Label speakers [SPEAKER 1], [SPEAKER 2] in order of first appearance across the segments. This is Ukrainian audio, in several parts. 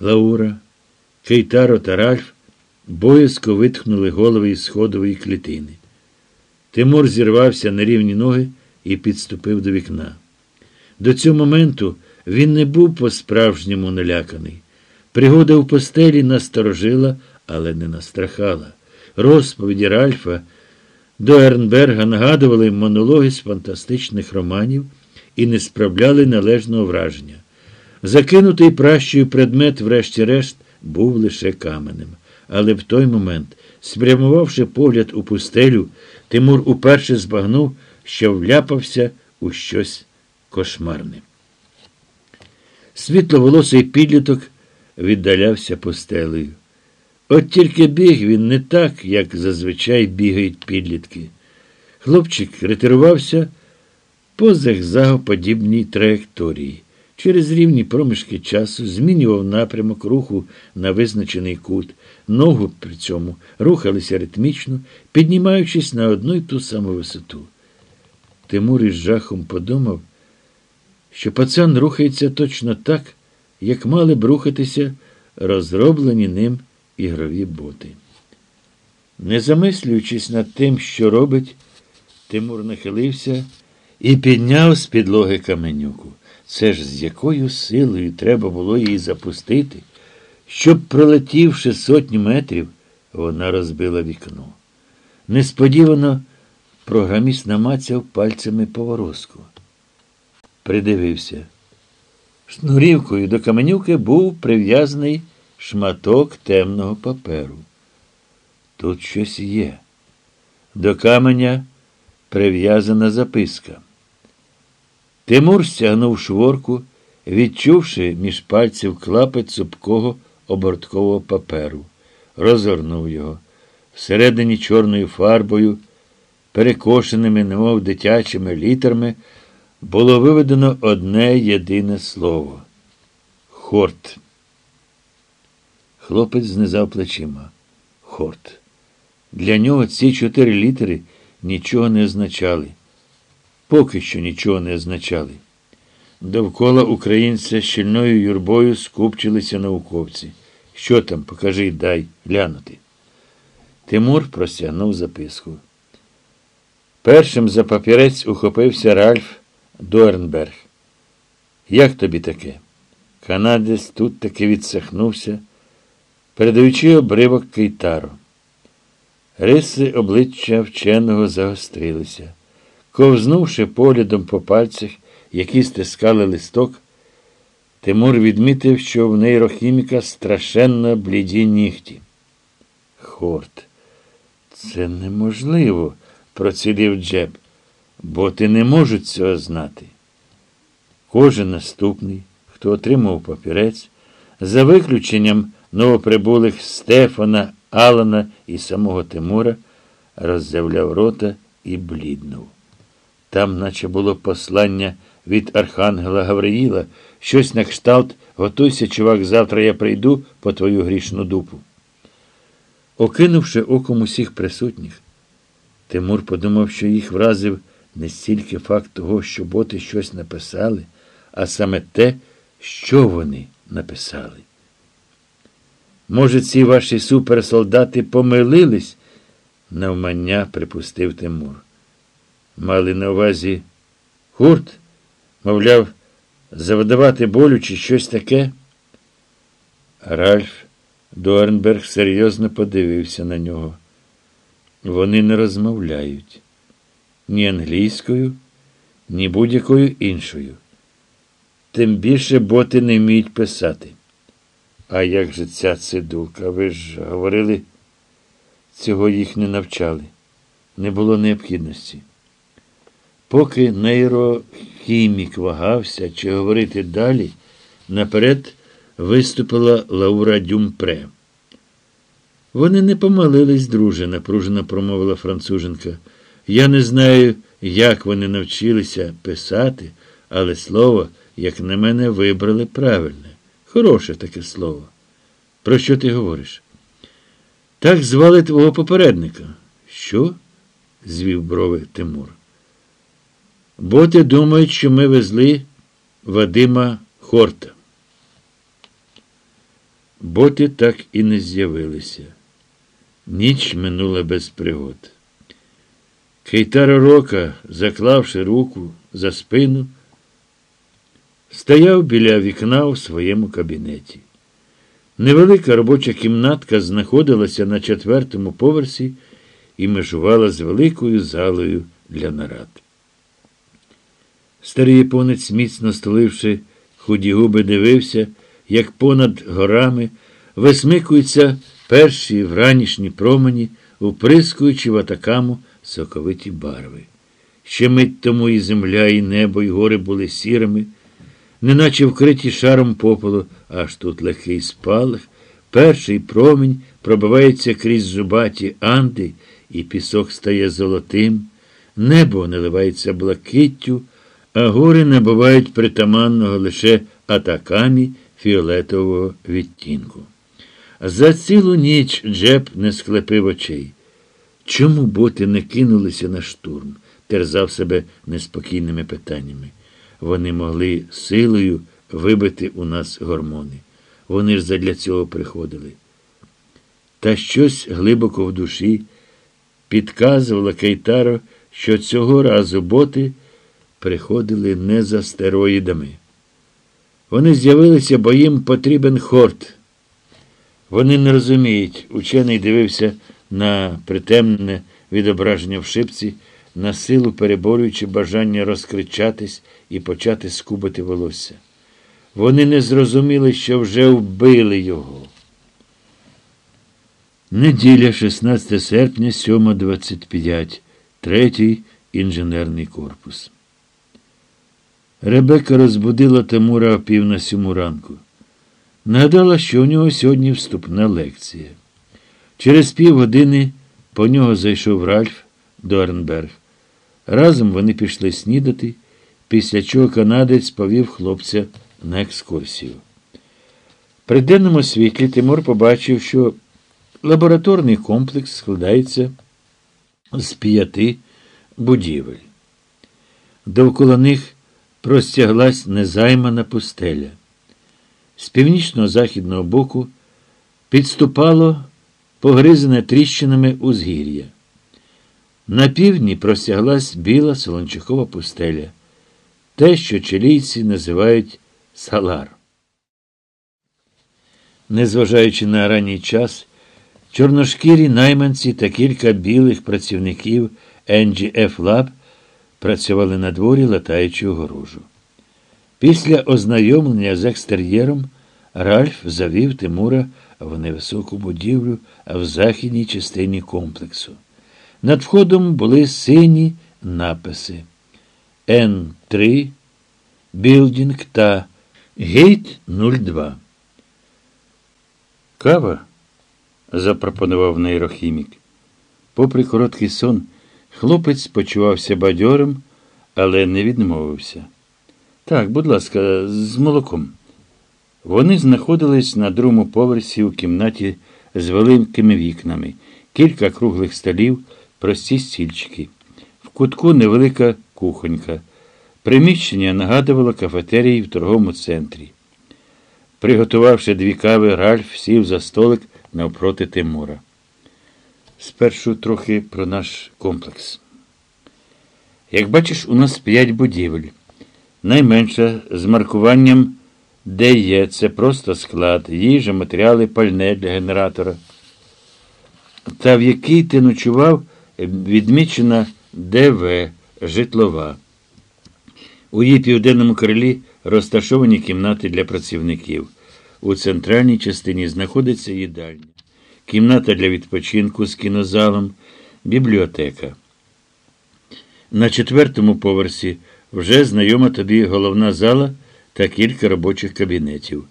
[SPEAKER 1] Лаура, Кейтаро та Ральф боязко витхнули голови із сходової клітини. Тимур зірвався на рівні ноги і підступив до вікна. До цього моменту він не був по-справжньому наляканий. Пригода в постелі насторожила, але не настрахала. Розповіді Ральфа до Ернберга нагадували монологи з фантастичних романів і не справляли належного враження. Закинутий пращою предмет, врешті-решт, був лише каменем. Але в той момент, спрямувавши погляд у пустелю, Тимур уперше збагнув, що вляпався у щось кошмарне. Світловолосий підліток віддалявся постелею. От тільки біг він не так, як зазвичай бігають підлітки. Хлопчик ретирувався по зигзагоподібній траєкторії. Через рівні проміжки часу змінював напрямок руху на визначений кут, ногу при цьому рухалися ритмічно, піднімаючись на одну й ту саму висоту. Тимур із жахом подумав, що пацан рухається точно так, як мали б рухатися розроблені ним ігрові боти. Не замислюючись над тим, що робить, Тимур нахилився і підняв з підлоги каменюку. Це ж з якою силою треба було її запустити, щоб, пролетівши сотню метрів, вона розбила вікно. Несподівано програміст намацяв пальцями поворозку. Придивився. Шнурівкою до каменюки був прив'язаний шматок темного паперу. Тут щось є. До каменя прив'язана записка. Тимур стягнув шворку, відчувши між пальців клапець цупкого оборткового паперу, розгорнув його. Всередині чорною фарбою, перекошеними, немов дитячими літерами, було виведено одне єдине слово хорт. Хлопець знизав плечима. Хорт. Для нього ці чотири літери нічого не означали. Поки що нічого не означали. Довкола українця щільною юрбою скупчилися науковці. Що там, покажи, дай глянути. Тимур простягнув записку. Першим за папірець ухопився Ральф Дуернберг. Як тобі таке? Канадець тут таки відсахнувся, передаючи обривок Кейтару. Риси обличчя вченого загострилися. Ковзнувши поглядом по пальцях, які стискали листок, Тимур відмітив, що в нейрохіміка страшенно бліді нігті. Хорт, це неможливо, процідив Джеб, бо ти не можуть цього знати. Кожен наступний, хто отримав папірець, за виключенням новоприбулих Стефана, Алана і самого Тимура, роззявляв рота і бліднув. Там, наче було послання від Архангела Гавриїла, щось на кшталт готуйся, чувак, завтра я прийду по твою грішну дупу. Окинувши оком усіх присутніх, Тимур подумав, що їх вразив не стільки факт того, що боти щось написали, а саме те, що вони написали. Може, ці ваші суперсолдати помилились? навмання припустив Тимур. Мали на увазі гурт, мовляв, завдавати болю чи щось таке. Ральф Дуарнберг серйозно подивився на нього. Вони не розмовляють ні англійською, ні будь-якою іншою. Тим більше боти не вміють писати. А як же ця цидулка? Ви ж говорили, цього їх не навчали. Не було необхідності. Поки нейрохімік вагався, чи говорити далі, наперед виступила Лаура Дюмпре. Вони не помилились, друже, напружено промовила француженка. Я не знаю, як вони навчилися писати, але слово, як на мене, вибрали правильне. Хороше таке слово. Про що ти говориш? Так звали твого попередника. Що? звів брови Тимур. Боти думають, що ми везли Вадима Хорта. Боти так і не з'явилися. Ніч минула без пригод. Кейтаро Рока, заклавши руку за спину, стояв біля вікна у своєму кабінеті. Невелика робоча кімнатка знаходилася на четвертому поверсі і межувала з великою залою для нарад. Старий японець, міцно столивши худі губи, дивився, як понад горами висмикуються перші вранішні промені, уприскуючи в атакаму соковиті барви. Ще мить тому і земля, і небо, і гори були сірими, неначе вкриті шаром попелу, аж тут легкий спалах, перший промінь пробивається крізь зубаті анди, і пісок стає золотим, небо наливається блакиттю, а гори набувають притаманного лише атакамі фіолетового відтінку. За цілу ніч Джеб не склепив очей. Чому боти не кинулися на штурм? терзав себе неспокійними питаннями. Вони могли силою вибити у нас гормони. Вони ж задля цього приходили. Та щось глибоко в душі підказувало Кейтаро, що цього разу боти приходили не за стероїдами. Вони з'явилися, бо їм потрібен хорт. Вони не розуміють. Учений дивився на притемнене відображення в шипці, на силу переборюючи бажання розкричатись і почати скубати волосся. Вони не зрозуміли, що вже вбили його. Неділя, 16 серпня, 7.25, третій інженерний корпус. Ребека розбудила Тимура о пів на сьому ранку. Нагадала, що у нього сьогодні вступна лекція. Через півгодини по нього зайшов Ральф Дорнберг. Разом вони пішли снідати, після чого канадець повів хлопця на екскурсію. При денному світлі Тимур побачив, що лабораторний комплекс складається з п'яти будівель. Довкола них простяглась незаймана пустеля. З північно-західного боку підступало погризене тріщинами узгір'я. На півдні простяглась біла солончакова пустеля, те, що чилійці називають салар. Незважаючи на ранній час, чорношкірі найманці та кілька білих працівників NGF Lab працювали на дворі, латаючи огорожу. Після ознайомлення з екстер'єром Ральф завів Тимура в невисоку будівлю в західній частині комплексу. Над входом були сині написи Н3, Білдінг та Гейт 02. Кава? запропонував нейрохімік. Попри короткий сон, хлопець почувався бадьорим, але не відмовився. Так, будь ласка, з молоком. Вони знаходились на другому поверсі у кімнаті з великими вікнами, кілька круглих столів, прості стільчики. В кутку невелика кухонька. Приміщення нагадувало кафетерії в торговому центрі. Приготувавши дві кави, Ральф сів за столик навпроти Тимура. Спершу трохи про наш комплекс. Як бачиш, у нас п'ять будівель. Найменша з маркуванням де є, це просто склад, їжа, матеріали, пальне для генератора. Та в який ти ночував, відмічена ДВ житлова. У її південному крилі розташовані кімнати для працівників. У центральній частині знаходиться їдальня, кімната для відпочинку з кінозалом, бібліотека. На четвертому поверсі вже знайома тобі головна зала та кілька робочих кабінетів.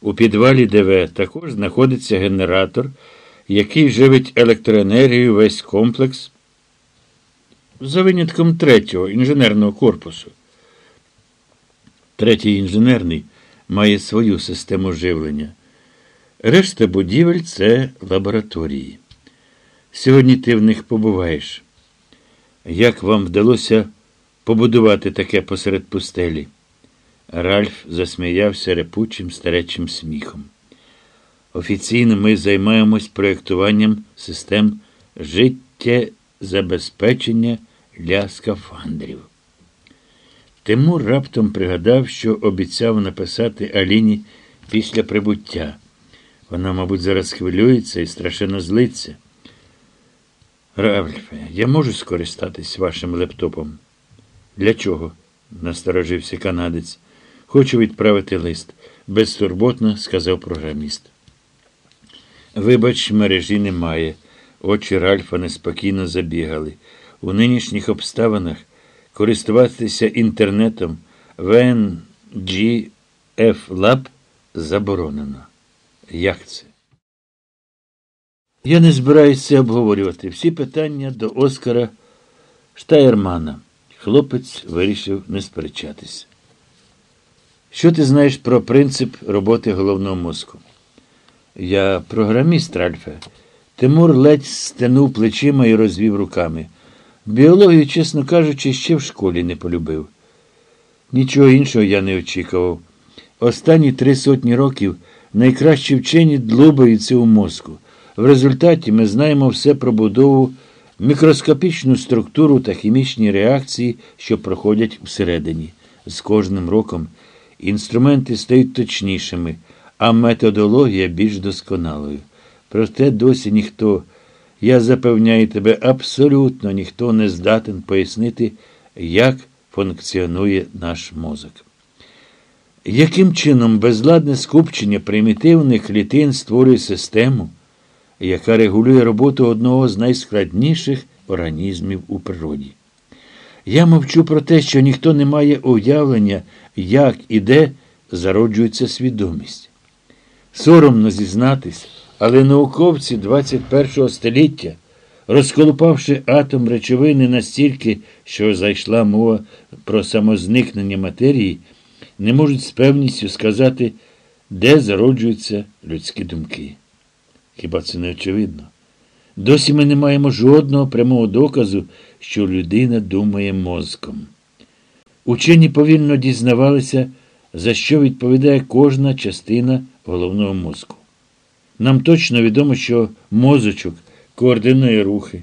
[SPEAKER 1] У підвалі ДВ також знаходиться генератор, який живить електроенергію весь комплекс за винятком третього інженерного корпусу. Третій інженерний має свою систему живлення. Решта будівель це лабораторії. Сьогодні ти в них побуваєш. Як вам вдалося побудувати таке посеред пустелі? Ральф засміявся репучим старечим сміхом. Офіційно ми займаємось проєктуванням систем життєзабезпечення для скафандрів. Тимур раптом пригадав, що обіцяв написати Аліні після прибуття. Вона, мабуть, зараз хвилюється і страшенно злиться. Равльфе, я можу скористатись вашим лептопом? Для чого? насторожився канадець. Хочу відправити лист, безтурботно сказав програміст. Вибач, мережі немає. Очі Ральфа неспокійно забігали. У нинішніх обставинах користуватися інтернетом в NGF Lab заборонено. Як це? Я не збираюся обговорювати всі питання до Оскара Штайермана. Хлопець вирішив не сперечатися. Що ти знаєш про принцип роботи головного мозку? Я програміст, Ральфе. Тимур ледь стенув плечима і розвів руками. Біологію, чесно кажучи, ще в школі не полюбив. Нічого іншого я не очікував. Останні три сотні років найкращі вчені длубаються у мозку. В результаті ми знаємо все про будову, мікроскопічну структуру та хімічні реакції, що проходять всередині. З кожним роком інструменти стають точнішими, а методологія більш досконалою. Проте досі ніхто, я запевняю тебе, абсолютно ніхто не здатен пояснити, як функціонує наш мозок. Яким чином безладне скупчення примітивних клітин створює систему, яка регулює роботу одного з найскладніших організмів у природі? Я мовчу про те, що ніхто не має уявлення, як і де зароджується свідомість. Соромно зізнатись, але науковці 21 століття, розколупавши атом речовини настільки, що зайшла мова про самозникнення матерії, не можуть з певністю сказати, де зароджуються людські думки. Хіба це не очевидно? Досі ми не маємо жодного прямого доказу, що людина думає мозком. Учені повільно дізнавалися, за що відповідає кожна частина головного мозку. Нам точно відомо, що мозочок координує рухи.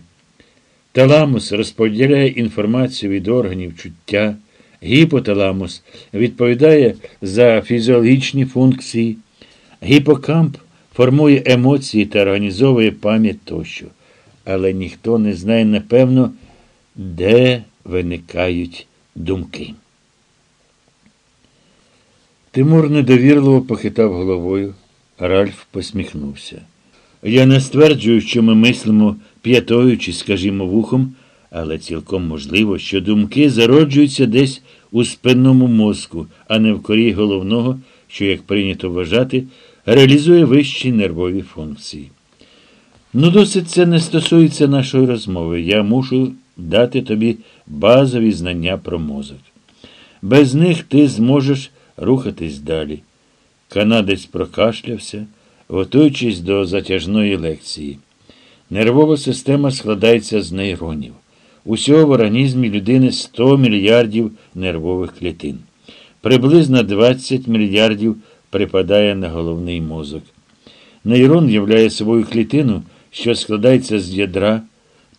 [SPEAKER 1] Таламус розподіляє інформацію від органів чуття, гіпоталамус відповідає за фізіологічні функції, гіпокамп формує емоції та організовує пам'ять тощо. Але ніхто не знає напевно, де виникають думки. Тимур недовірливо похитав головою. Ральф посміхнувся. Я не стверджую, що ми мислимо п'ятою чи, скажімо, вухом, але цілком можливо, що думки зароджуються десь у спинному мозку, а не в корі головного, що, як прийнято вважати, реалізує вищі нервові функції. Ну, досить це не стосується нашої розмови. Я мушу дати тобі базові знання про мозок. Без них ти зможеш рухатись далі. Канадець прокашлявся, готуючись до затяжної лекції. Нервова система складається з нейронів. Усього в організмі людини 100 мільярдів нервових клітин. Приблизно 20 мільярдів припадає на головний мозок. Нейрон являє собою клітину, що складається з ядра,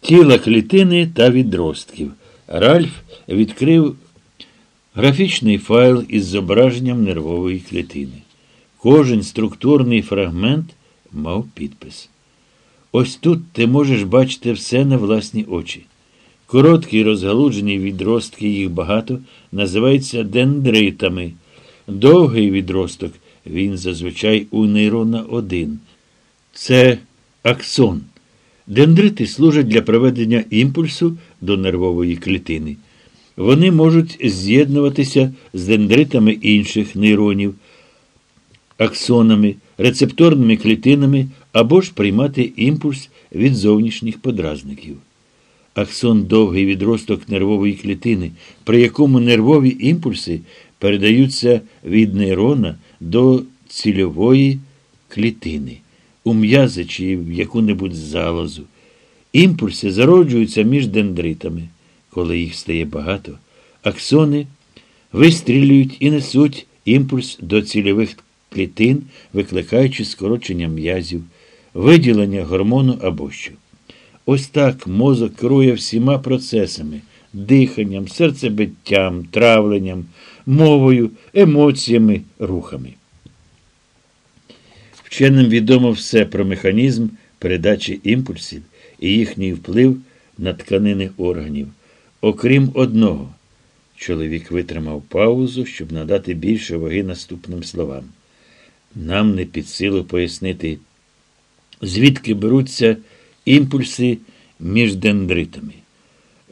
[SPEAKER 1] тіла клітини та відростків. Ральф відкрив графічний файл із зображенням нервової клітини. Кожен структурний фрагмент мав підпис. Ось тут ти можеш бачити все на власні очі. Короткі розгалуджені відростки, їх багато, називаються дендритами. Довгий відросток, він зазвичай у нейрона один. Це аксон. Дендрити служать для проведення імпульсу до нервової клітини. Вони можуть з'єднуватися з дендритами інших нейронів, аксонами, рецепторними клітинами або ж приймати імпульс від зовнішніх подразників. Аксон довгий відросток нервової клітини, при якому нервові імпульси передаються від нейрона до цільової клітини, у м'язи чи в яку-небудь залозу. Імпульси зароджуються між дендритами. Коли їх стає багато, аксони вистрілюють і несуть імпульс до цільових клітин, викликаючи скорочення м'язів, виділення гормону або що. Ось так мозок керує всіма процесами диханням, серцебиттям, травленням, мовою, емоціями, рухами. Вченим відомо все про механізм передачі імпульсів і їхній вплив на тканини органів. Окрім одного, чоловік витримав паузу, щоб надати більше ваги наступним словам. Нам не під силу пояснити, звідки беруться імпульси між дендритами.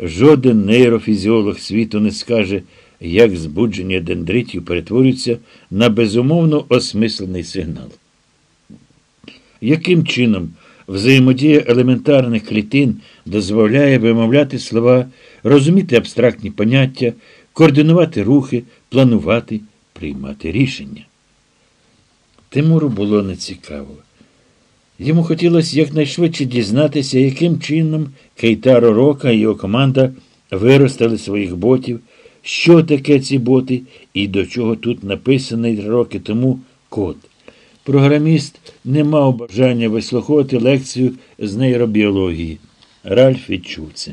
[SPEAKER 1] Жоден нейрофізіолог світу не скаже, як збудження дендритів перетворюється на безумовно осмислений сигнал. Яким чином взаємодія елементарних клітин дозволяє вимовляти слова, розуміти абстрактні поняття, координувати рухи, планувати, приймати рішення? Тимуру було нецікаво. Йому хотілося якнайшвидше дізнатися, яким чином Кейтаро Рока і його команда виростили своїх ботів, що таке ці боти і до чого тут написаний роки тому код. Програміст не мав бажання вислуховувати лекцію з нейробіології. Ральф відчув це.